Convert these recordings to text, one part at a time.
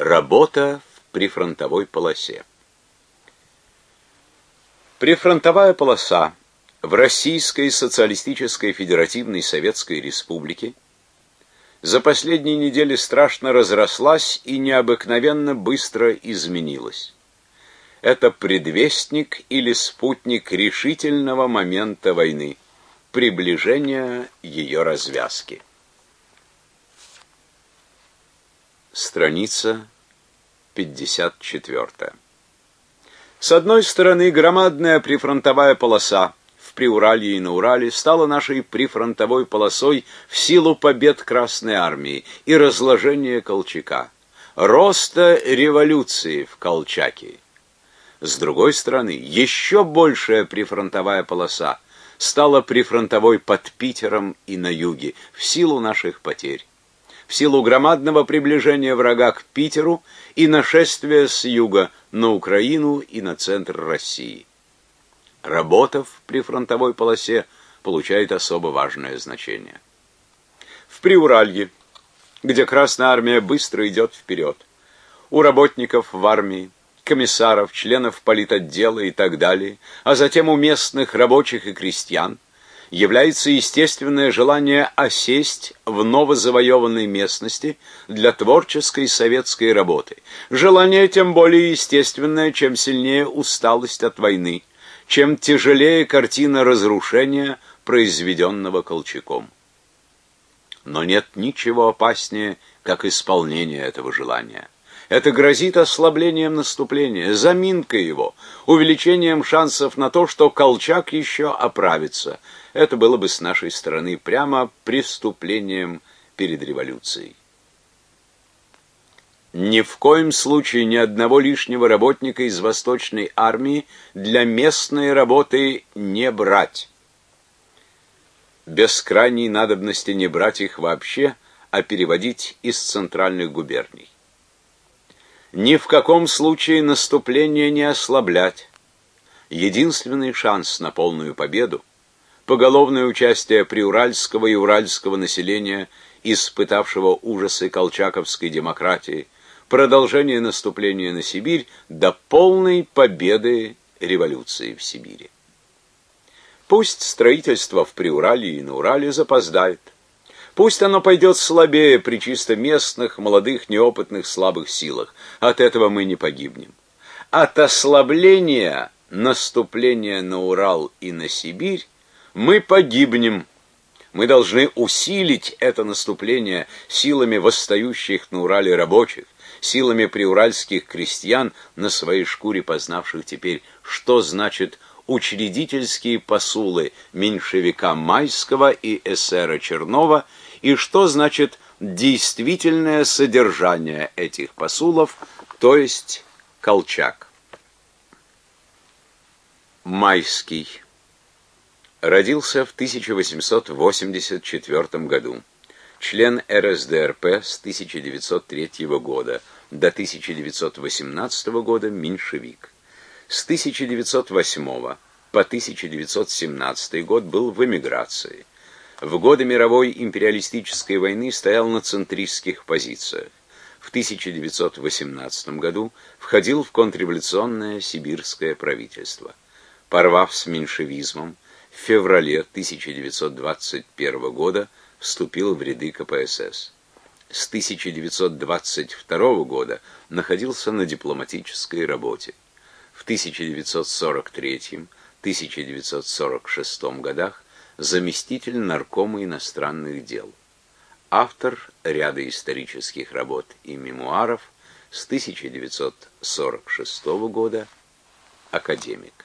Работа в прифронтовой полосе. Прифронтовая полоса в Российской социалистической федеративной советской республике за последние недели страшно разрослась и необыкновенно быстро изменилась. Это предвестник или спутник решительного момента войны, приближения ее развязки. Страница 54. С одной стороны, громадная прифронтовая полоса в Приуралье и на Урале стала нашей прифронтовой полосой в силу побед Красной армии и разложения Колчака, роста революции в Колчаке. С другой стороны, еще большая прифронтовая полоса стала прифронтовой под Питером и на юге в силу наших потерь в силу громадного приближения врага к Питеру и нашествия с юга на Украину и на центр России. Работа в прифронтовой полосе получает особо важное значение. В Приуралье, где Красная армия быстро идет вперед, у работников в армии, комиссаров, членов политотдела и так далее, а затем у местных рабочих и крестьян – является естественное желание осесть в новозавоеванной местности для творческой советской работы. Желание тем более естественное, чем сильнее усталость от войны, чем тяжелее картина разрушения, произведенного Колчаком. Но нет ничего опаснее, как исполнение этого желания. Это грозит ослаблением наступления, заминкой его, увеличением шансов на то, что Колчак еще оправится. Это было бы с нашей стороны прямо преступлением перед революцией. Ни в коем случае ни одного лишнего работника из Восточной армии для местной работы не брать. Без крайней надобности не брать их вообще, а переводить из центральных губерний ни в каком случае наступление не ослаблять. Единственный шанс на полную победу поголовное участие приуральского и уральского населения, испытавшего ужасы колчаковской демократии, продолжение наступления на Сибирь до полной победы революции в Сибири. Пусть строительство в Приурале и на Урале запоздает. Пусть оно пойдет слабее при чисто местных, молодых, неопытных, слабых силах. От этого мы не погибнем. От ослабления наступления на Урал и на Сибирь мы погибнем. Мы должны усилить это наступление силами восстающих на Урале рабочих, силами приуральских крестьян, на своей шкуре познавших теперь, что значит учредительские посулы меньшевика Майского и эсера Чернова и что значит действительное содержание этих посулов, то есть Колчак. Майский родился в 1884 году. Член РСДРП с 1903 года до 1918 года меньшевик. С 1908 по 1917 год был в эмиграции. В годы мировой империалистической войны стоял на центристских позициях. В 1918 году входил в контрреволюционное сибирское правительство. Порвав с меньшевизмом, в феврале 1921 года вступил в ряды КПСС. С 1922 года находился на дипломатической работе в 1943-1946 годах заместитель наркома иностранных дел. Автор ряда исторических работ и мемуаров с 1946 года, академик.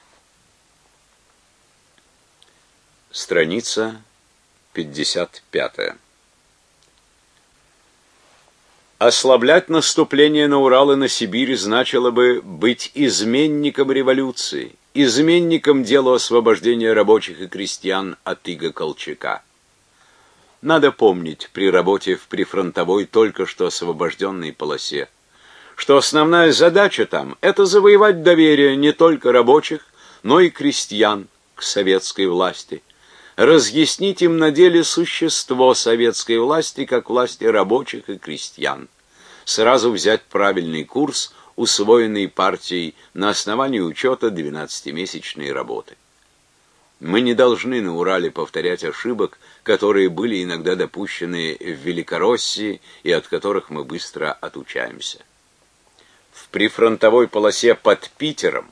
Страница 55. Ослаблять наступление на Урал и на Сибирь значило бы быть изменником революции, изменником делу освобождения рабочих и крестьян от иго Колчака. Надо помнить при работе в прифронтовой только что освобожденной полосе, что основная задача там это завоевать доверие не только рабочих, но и крестьян к советской власти, разъяснить им на деле существо советской власти как власти рабочих и крестьян, сразу взять правильный курс, усвоенный партией на основании учета 12-месячной работы. Мы не должны на Урале повторять ошибок, которые были иногда допущены в Великороссии и от которых мы быстро отучаемся. В прифронтовой полосе под Питером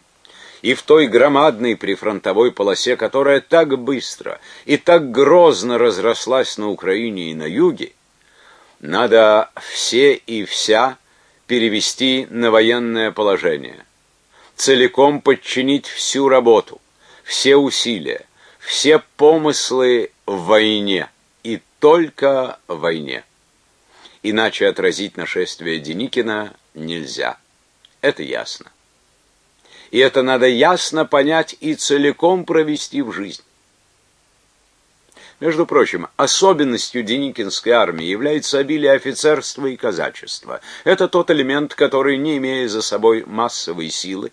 и в той громадной прифронтовой полосе, которая так быстро и так грозно разрослась на Украине и на юге, надо все и вся перевести на военное положение, целиком подчинить всю работу, все усилия, все помыслы в войне и только в войне. Иначе отразить нашествие Деникина нельзя. Это ясно. И это надо ясно понять и целиком провести в жизнь. Между прочим, особенностью Деникинской армии является обилие офицерства и казачества. Это тот элемент, который, не имея за собой массовой силы,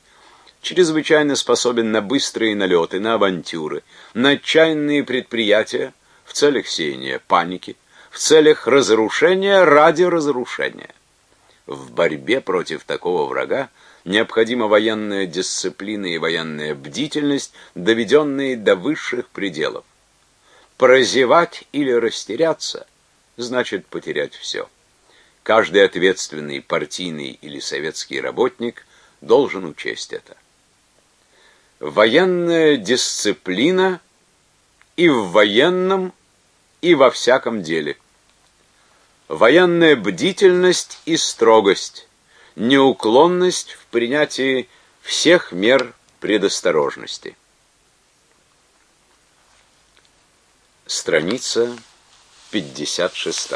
чрезвычайно способен на быстрые налеты, на авантюры, на отчаянные предприятия в целях сеяния паники, в целях разрушения ради разрушения. В борьбе против такого врага необходима военная дисциплина и военная бдительность, доведенные до высших пределов. Прозевать или растеряться значит потерять все. Каждый ответственный партийный или советский работник должен учесть это военная дисциплина и в военном, и во всяком деле. Военная бдительность и строгость, неуклонность в принятии всех мер предосторожности. Страница 56.